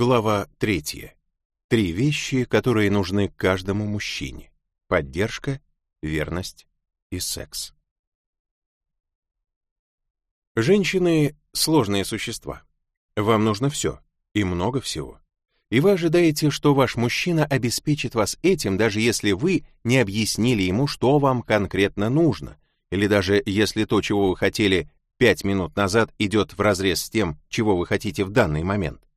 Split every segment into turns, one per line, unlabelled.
Глава третья. Три вещи, которые нужны каждому мужчине. Поддержка, верность и секс. Женщины — сложные существа. Вам нужно все, и много всего. И вы ожидаете, что ваш мужчина обеспечит вас этим, даже если вы не объяснили ему, что вам конкретно нужно, или даже если то, чего вы хотели пять минут назад, идет вразрез с тем, чего вы хотите в данный момент.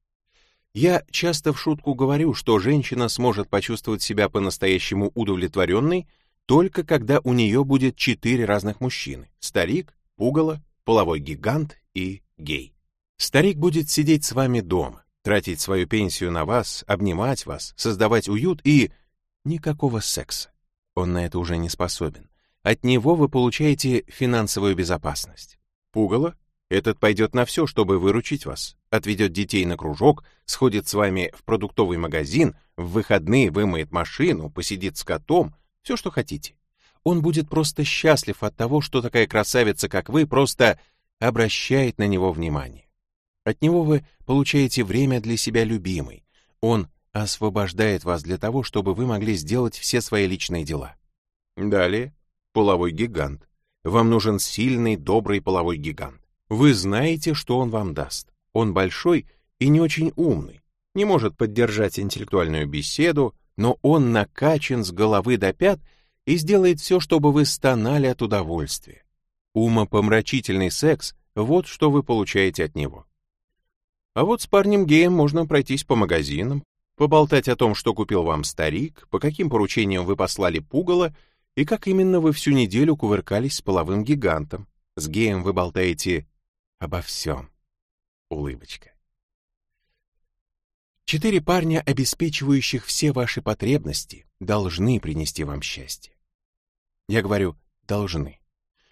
Я часто в шутку говорю, что женщина сможет почувствовать себя по-настоящему удовлетворенной только когда у нее будет четыре разных мужчины — старик, пугало, половой гигант и гей. Старик будет сидеть с вами дома, тратить свою пенсию на вас, обнимать вас, создавать уют и... Никакого секса. Он на это уже не способен. От него вы получаете финансовую безопасность. Пугало этот пойдет на все, чтобы выручить вас, отведет детей на кружок, сходит с вами в продуктовый магазин, в выходные вымоет машину, посидит с котом, все, что хотите. Он будет просто счастлив от того, что такая красавица, как вы, просто обращает на него внимание. От него вы получаете время для себя любимой. Он освобождает вас для того, чтобы вы могли сделать все свои личные дела. Далее, половой гигант. Вам нужен сильный, добрый половой гигант. Вы знаете, что он вам даст. Он большой и не очень умный, не может поддержать интеллектуальную беседу, но он накачан с головы до пят и сделает все, чтобы вы стонали от удовольствия. Умопомрачительный секс — вот что вы получаете от него. А вот с парнем-геем можно пройтись по магазинам, поболтать о том, что купил вам старик, по каким поручениям вы послали пугало и как именно вы всю неделю кувыркались с половым гигантом. С геем вы болтаете обо всем. Улыбочка. Четыре парня, обеспечивающих все ваши потребности, должны принести вам счастье. Я говорю «должны»,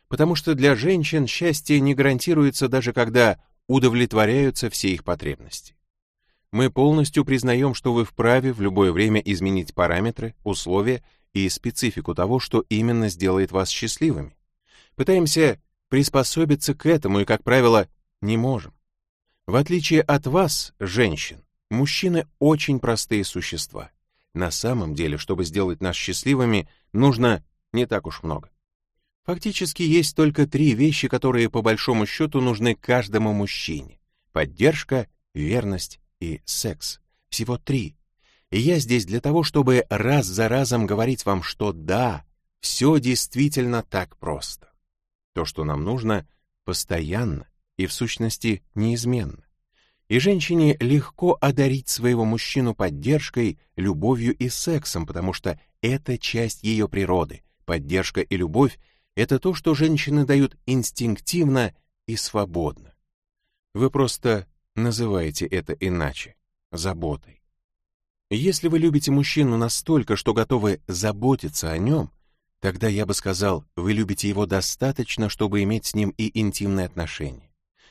потому что для женщин счастье не гарантируется даже когда удовлетворяются все их потребности. Мы полностью признаем, что вы вправе в любое время изменить параметры, условия и специфику того, что именно сделает вас счастливыми. Пытаемся приспособиться к этому и, как правило, не можем. В отличие от вас, женщин, мужчины очень простые существа. На самом деле, чтобы сделать нас счастливыми, нужно не так уж много. Фактически есть только три вещи, которые по большому счету нужны каждому мужчине. Поддержка, верность и секс. Всего три. И я здесь для того, чтобы раз за разом говорить вам, что да, все действительно так просто. То, что нам нужно, постоянно и в сущности неизменно. И женщине легко одарить своего мужчину поддержкой, любовью и сексом, потому что это часть ее природы. Поддержка и любовь — это то, что женщины дают инстинктивно и свободно. Вы просто называете это иначе — заботой. Если вы любите мужчину настолько, что готовы заботиться о нем, Тогда я бы сказал, вы любите его достаточно, чтобы иметь с ним и интимные отношения.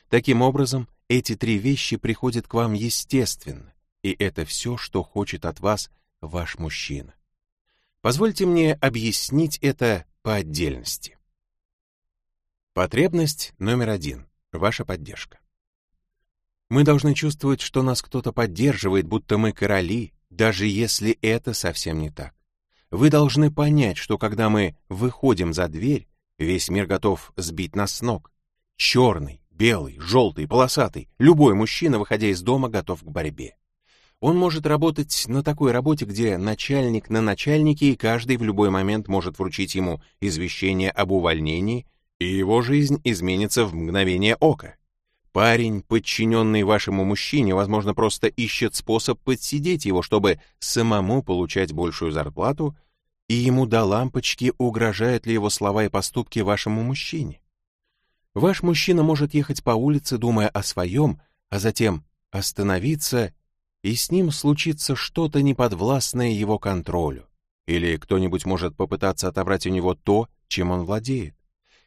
Таким образом, эти три вещи приходят к вам естественно, и это все, что хочет от вас ваш мужчина. Позвольте мне объяснить это по отдельности. Потребность номер один — ваша поддержка. Мы должны чувствовать, что нас кто-то поддерживает, будто мы короли, даже если это совсем не так. Вы должны понять, что когда мы выходим за дверь, весь мир готов сбить нас с ног. Черный, белый, желтый, полосатый, любой мужчина, выходя из дома, готов к борьбе. Он может работать на такой работе, где начальник на начальнике, и каждый в любой момент может вручить ему извещение об увольнении, и его жизнь изменится в мгновение ока. Парень, подчиненный вашему мужчине, возможно, просто ищет способ подсидеть его, чтобы самому получать большую зарплату, и ему до лампочки угрожают ли его слова и поступки вашему мужчине. Ваш мужчина может ехать по улице, думая о своем, а затем остановиться, и с ним случится что-то неподвластное его контролю. Или кто-нибудь может попытаться отобрать у него то, чем он владеет.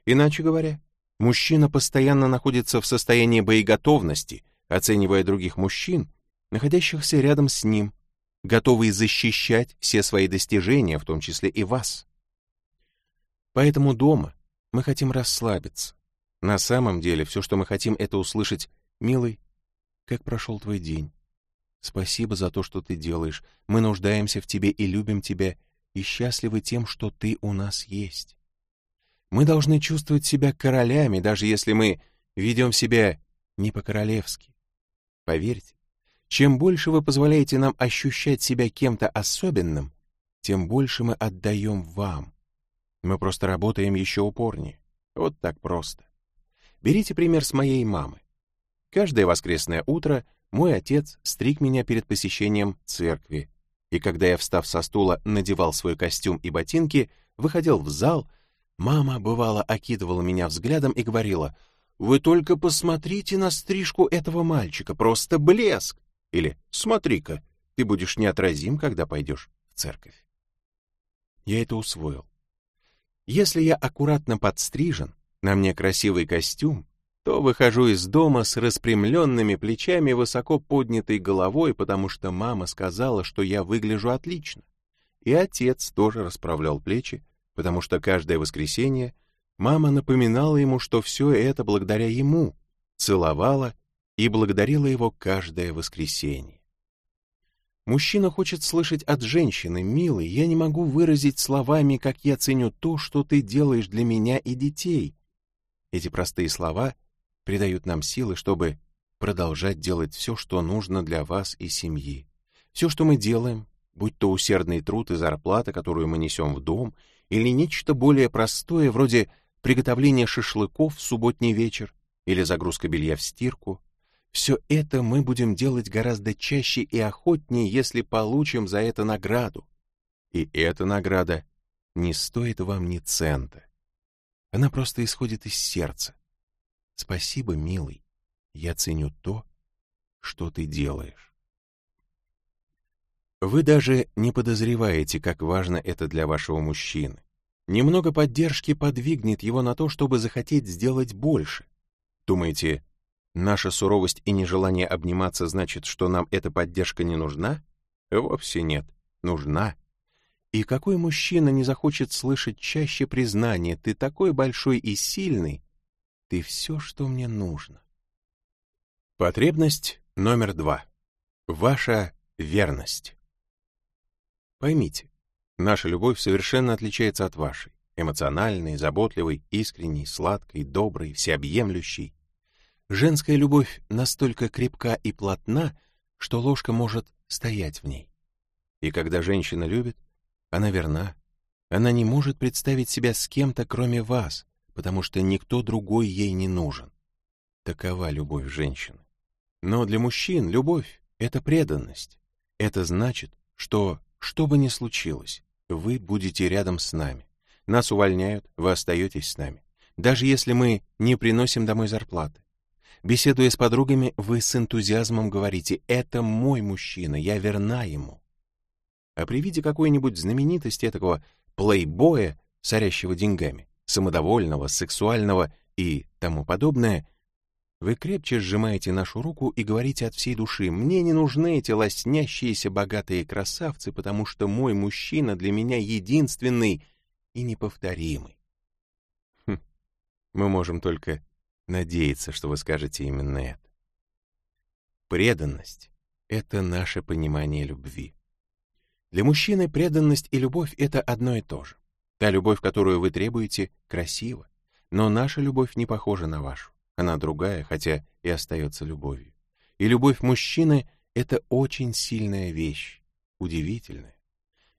Иначе говоря, Мужчина постоянно находится в состоянии боеготовности, оценивая других мужчин, находящихся рядом с ним, готовый защищать все свои достижения, в том числе и вас. Поэтому дома мы хотим расслабиться. На самом деле все, что мы хотим, это услышать «Милый, как прошел твой день?» Спасибо за то, что ты делаешь. Мы нуждаемся в тебе и любим тебя, и счастливы тем, что ты у нас есть. Мы должны чувствовать себя королями, даже если мы ведем себя не по-королевски. Поверьте, чем больше вы позволяете нам ощущать себя кем-то особенным, тем больше мы отдаем вам. Мы просто работаем еще упорнее. Вот так просто. Берите пример с моей мамы. Каждое воскресное утро мой отец стриг меня перед посещением церкви, и когда я, встав со стула, надевал свой костюм и ботинки, выходил в зал, мама, бывало, окидывала меня взглядом и говорила, «Вы только посмотрите на стрижку этого мальчика, просто блеск!» Или «Смотри-ка, ты будешь неотразим, когда пойдешь в церковь». Я это усвоил. Если я аккуратно подстрижен, на мне красивый костюм, то выхожу из дома с распрямленными плечами, высоко поднятой головой, потому что мама сказала, что я выгляжу отлично. И отец тоже расправлял плечи, потому что каждое воскресенье мама напоминала ему, что все это благодаря ему, целовала и благодарила его каждое воскресенье. Мужчина хочет слышать от женщины, «Милый, я не могу выразить словами, как я ценю то, что ты делаешь для меня и детей». Эти простые слова придают нам силы, чтобы продолжать делать все, что нужно для вас и семьи. Все, что мы делаем, будь то усердный труд и зарплата, которую мы несем в дом, или нечто более простое, вроде приготовления шашлыков в субботний вечер или загрузка белья в стирку, все это мы будем делать гораздо чаще и охотнее, если получим за это награду. И эта награда не стоит вам ни цента. Она просто исходит из сердца. Спасибо, милый. Я ценю то, что ты делаешь. Вы даже не подозреваете, как важно это для вашего мужчины. Немного поддержки подвигнет его на то, чтобы захотеть сделать больше. Думаете, наша суровость и нежелание обниматься значит, что нам эта поддержка не нужна? Вовсе нет, нужна. И какой мужчина не захочет слышать чаще признание «ты такой большой и сильный», ты все, что мне нужно. Потребность номер два. Ваша верность. Поймите, наша любовь совершенно отличается от вашей. Эмоциональной, заботливой, искренней, сладкой, доброй, всеобъемлющей. Женская любовь настолько крепка и плотна, что ложка может стоять в ней. И когда женщина любит, она верна. Она не может представить себя с кем-то, кроме вас, потому что никто другой ей не нужен. Такова любовь женщины. Но для мужчин любовь — это преданность. Это значит, что, что бы ни случилось, вы будете рядом с нами. Нас увольняют, вы остаетесь с нами. Даже если мы не приносим домой зарплаты. Беседуя с подругами, вы с энтузиазмом говорите «это мой мужчина, я верна ему». А при виде какой-нибудь знаменитости такого плейбоя, сорящего деньгами, самодовольного, сексуального и тому подобное, вы крепче сжимаете нашу руку и говорите от всей души, «Мне не нужны эти лоснящиеся богатые красавцы, потому что мой мужчина для меня единственный и неповторимый». Хм, мы можем только надеяться, что вы скажете именно это. Преданность — это наше понимание любви. Для мужчины преданность и любовь — это одно и то же. Та любовь, которую вы требуете, красива, но наша любовь не похожа на вашу. Она другая, хотя и остается любовью. И любовь мужчины — это очень сильная вещь, удивительная.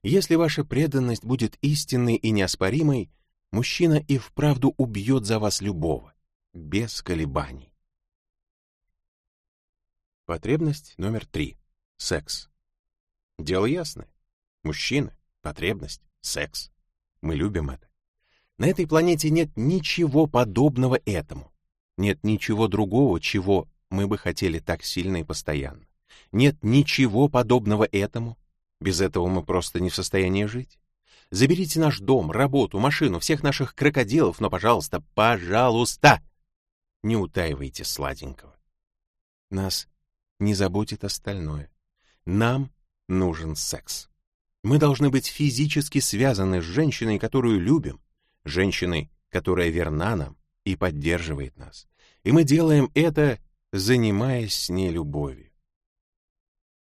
Если ваша преданность будет истинной и неоспоримой, мужчина и вправду убьет за вас любого, без колебаний. Потребность номер три. Секс. Дело ясное. Мужчина, потребность, секс. Мы любим это. На этой планете нет ничего подобного этому. Нет ничего другого, чего мы бы хотели так сильно и постоянно. Нет ничего подобного этому. Без этого мы просто не в состоянии жить. Заберите наш дом, работу, машину, всех наших крокодилов, но, пожалуйста, пожалуйста, не утаивайте сладенького. Нас не заботит остальное. Нам нужен секс. Мы должны быть физически связаны с женщиной, которую любим, женщиной, которая верна нам и поддерживает нас. И мы делаем это, занимаясь с ней любовью.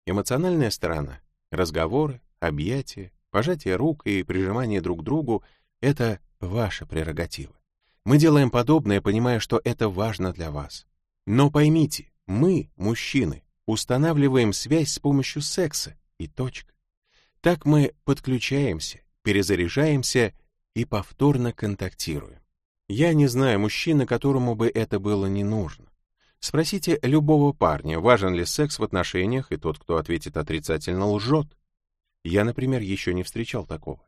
Эмоциональная сторона, разговоры, объятия, пожатие рук и прижимание друг к другу — это ваша прерогатива. Мы делаем подобное, понимая, что это важно для вас. Но поймите, мы, мужчины, устанавливаем связь с помощью секса, и точка. Так мы подключаемся, перезаряжаемся и повторно контактируем. Я не знаю мужчины, которому бы это было не нужно. Спросите любого парня, важен ли секс в отношениях, и тот, кто ответит отрицательно, лжет. Я, например, еще не встречал такого.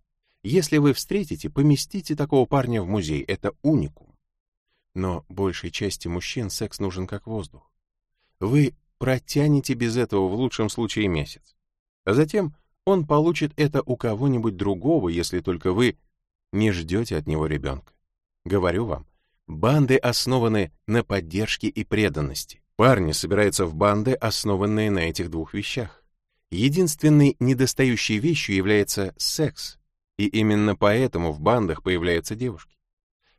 Если вы встретите, поместите такого парня в музей, это уникум. Но большей части мужчин секс нужен как воздух. Вы протянете без этого в лучшем случае месяц. А затем он получит это у кого-нибудь другого, если только вы не ждете от него ребенка. Говорю вам, банды основаны на поддержке и преданности. Парни собираются в банды, основанные на этих двух вещах. Единственной недостающей вещью является секс, и именно поэтому в бандах появляются девушки.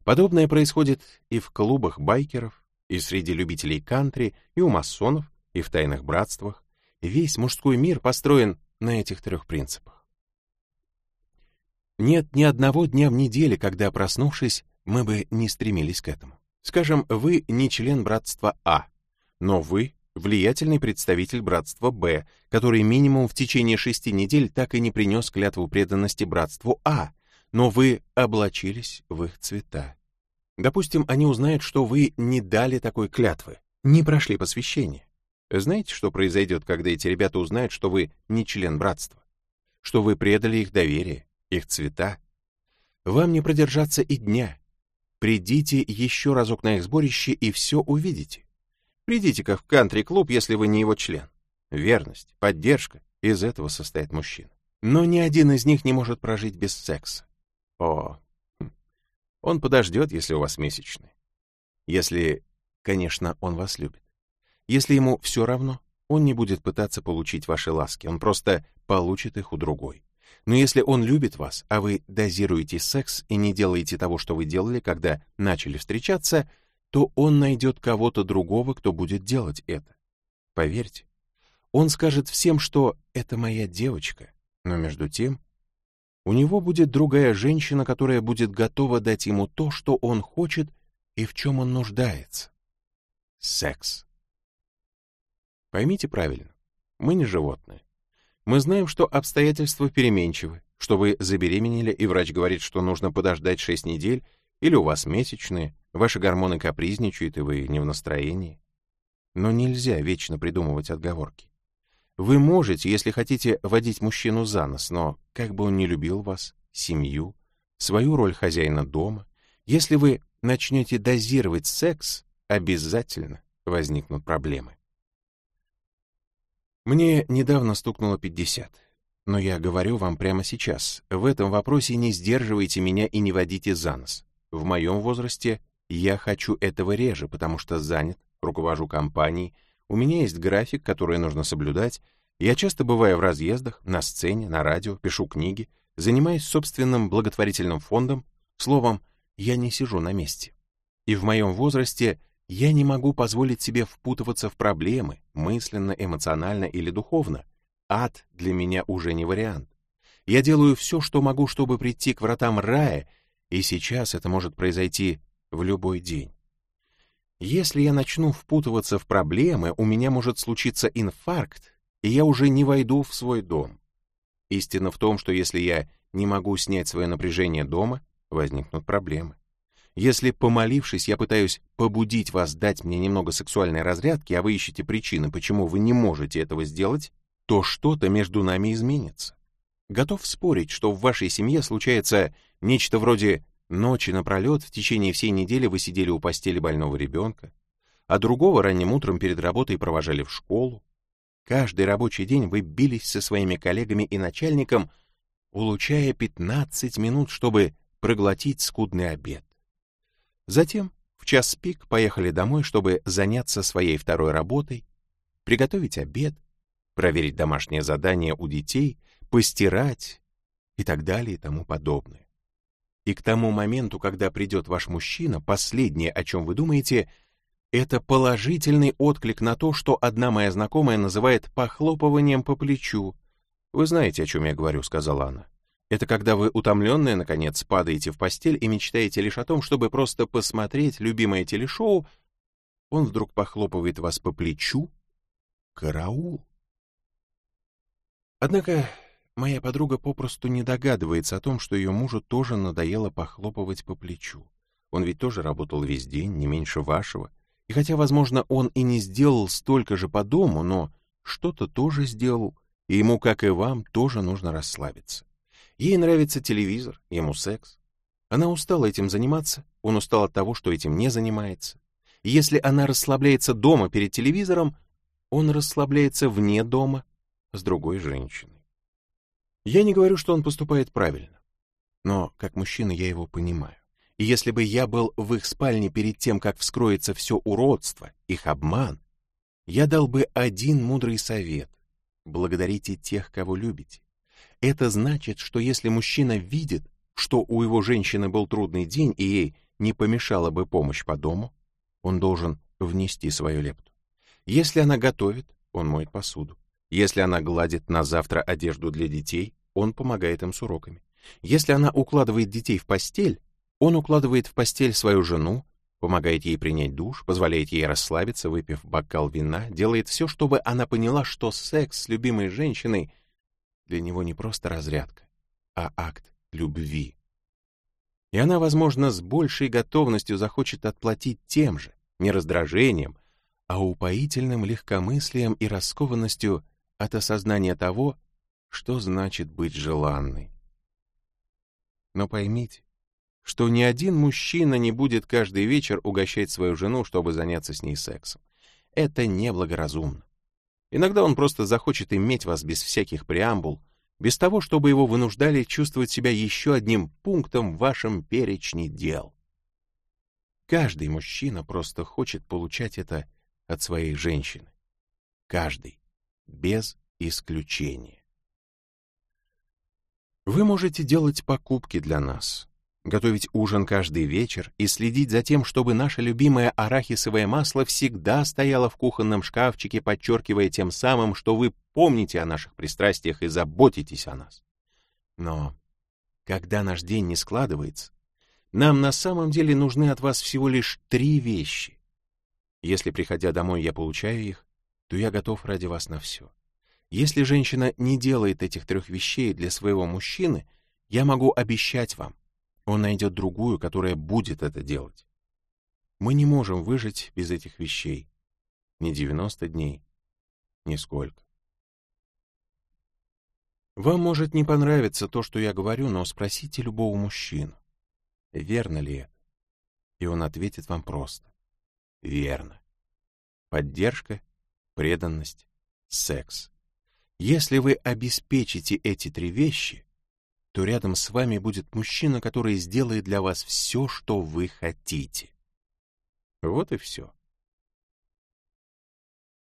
Подобное происходит и в клубах байкеров, и среди любителей кантри, и у масонов, и в тайных братствах. Весь мужской мир построен на этих трех принципах. Нет ни одного дня в неделе, когда, проснувшись, мы бы не стремились к этому. Скажем, вы не член братства А, но вы влиятельный представитель братства Б, который минимум в течение шести недель так и не принес клятву преданности братству А, но вы облачились в их цвета. Допустим, они узнают, что вы не дали такой клятвы, не прошли посвящение. Знаете, что произойдет, когда эти ребята узнают, что вы не член братства? Что вы предали их доверие, их цвета? Вам не продержаться и дня. Придите еще разок на их сборище и все увидите. Придите-ка в кантри-клуб, если вы не его член. Верность, поддержка — из этого состоит мужчина. Но ни один из них не может прожить без секса. О, хм. он подождет, если у вас месячные. Если, конечно, он вас любит. Если ему все равно, он не будет пытаться получить ваши ласки, он просто получит их у другой. Но если он любит вас, а вы дозируете секс и не делаете того, что вы делали, когда начали встречаться, то он найдет кого-то другого, кто будет делать это. Поверьте, он скажет всем, что это моя девочка, но между тем у него будет другая женщина, которая будет готова дать ему то, что он хочет и в чем он нуждается. Секс. Поймите правильно, мы не животные. Мы знаем, что обстоятельства переменчивы, что вы забеременели, и врач говорит, что нужно подождать 6 недель, или у вас месячные, ваши гормоны капризничают, и вы не в настроении. Но нельзя вечно придумывать отговорки. Вы можете, если хотите, водить мужчину за нос, но как бы он ни любил вас, семью, свою роль хозяина дома, если вы начнете дозировать секс, обязательно возникнут проблемы. Мне недавно стукнуло 50. Но я говорю вам прямо сейчас, в этом вопросе не сдерживайте меня и не водите за нос. В моем возрасте я хочу этого реже, потому что занят, руковожу компанией, у меня есть график, который нужно соблюдать, я часто бываю в разъездах, на сцене, на радио, пишу книги, занимаюсь собственным благотворительным фондом, словом, я не сижу на месте. И в моем возрасте я не могу позволить себе впутываться в проблемы, мысленно, эмоционально или духовно. Ад для меня уже не вариант. Я делаю все, что могу, чтобы прийти к вратам рая, и сейчас это может произойти в любой день. Если я начну впутываться в проблемы, у меня может случиться инфаркт, и я уже не войду в свой дом. Истина в том, что если я не могу снять свое напряжение дома, возникнут проблемы. Если, помолившись, я пытаюсь побудить вас дать мне немного сексуальной разрядки, а вы ищете причины, почему вы не можете этого сделать, то что-то между нами изменится. Готов спорить, что в вашей семье случается нечто вроде ночи напролет, в течение всей недели вы сидели у постели больного ребенка, а другого ранним утром перед работой провожали в школу. Каждый рабочий день вы бились со своими коллегами и начальником, улучшая 15 минут, чтобы проглотить скудный обед. Затем в час пик поехали домой, чтобы заняться своей второй работой, приготовить обед, проверить домашнее задание у детей, постирать и так далее и тому подобное. И к тому моменту, когда придет ваш мужчина, последнее, о чем вы думаете, Это положительный отклик на то, что одна моя знакомая называет похлопыванием по плечу. «Вы знаете, о чем я говорю», — сказала она. «Это когда вы, утомленные, наконец, падаете в постель и мечтаете лишь о том, чтобы просто посмотреть любимое телешоу. Он вдруг похлопывает вас по плечу. Караул!» Однако моя подруга попросту не догадывается о том, что ее мужу тоже надоело похлопывать по плечу. Он ведь тоже работал весь день, не меньше вашего. И хотя, возможно, он и не сделал столько же по дому, но что-то тоже сделал, и ему, как и вам, тоже нужно расслабиться. Ей нравится телевизор, ему секс. Она устала этим заниматься, он устал от того, что этим не занимается. И если она расслабляется дома перед телевизором, он расслабляется вне дома с другой женщиной. Я не говорю, что он поступает правильно, но как мужчина я его понимаю. И если бы я был в их спальне перед тем, как вскроется все уродство, их обман, я дал бы один мудрый совет. Благодарите тех, кого любите. Это значит, что если мужчина видит, что у его женщины был трудный день и ей не помешала бы помощь по дому, он должен внести свою лепту. Если она готовит, он моет посуду. Если она гладит на завтра одежду для детей, он помогает им с уроками. Если она укладывает детей в постель, он укладывает в постель свою жену, помогает ей принять душ, позволяет ей расслабиться, выпив бокал вина, делает все, чтобы она поняла, что секс с любимой женщиной для него не просто разрядка, а акт любви. И она, возможно, с большей готовностью захочет отплатить тем же, не раздражением, а упоительным легкомыслием и раскованностью от осознания того, что значит быть желанной. Но поймите, что ни один мужчина не будет каждый вечер угощать свою жену, чтобы заняться с ней сексом. Это неблагоразумно. Иногда он просто захочет иметь вас без всяких преамбул, без того, чтобы его вынуждали чувствовать себя еще одним пунктом в вашем перечне дел. Каждый мужчина просто хочет получать это от своей женщины. Каждый, без исключения. Вы можете делать покупки для нас, готовить ужин каждый вечер и следить за тем, чтобы наше любимое арахисовое масло всегда стояло в кухонном шкафчике, подчеркивая тем самым, что вы помните о наших пристрастиях и заботитесь о нас. Но когда наш день не складывается, нам на самом деле нужны от вас всего лишь три вещи. Если, приходя домой, я получаю их, то я готов ради вас на все. Если женщина не делает этих трех вещей для своего мужчины, я могу обещать вам, он найдет другую, которая будет это делать. Мы не можем выжить без этих вещей. Ни 90 дней, нисколько. Вам может не понравиться то, что я говорю, но спросите любого мужчину, верно ли это. И он ответит вам просто. Верно. Поддержка, преданность, секс. Если вы обеспечите эти три вещи, то рядом с вами будет мужчина, который сделает для вас все, что вы хотите. Вот и все.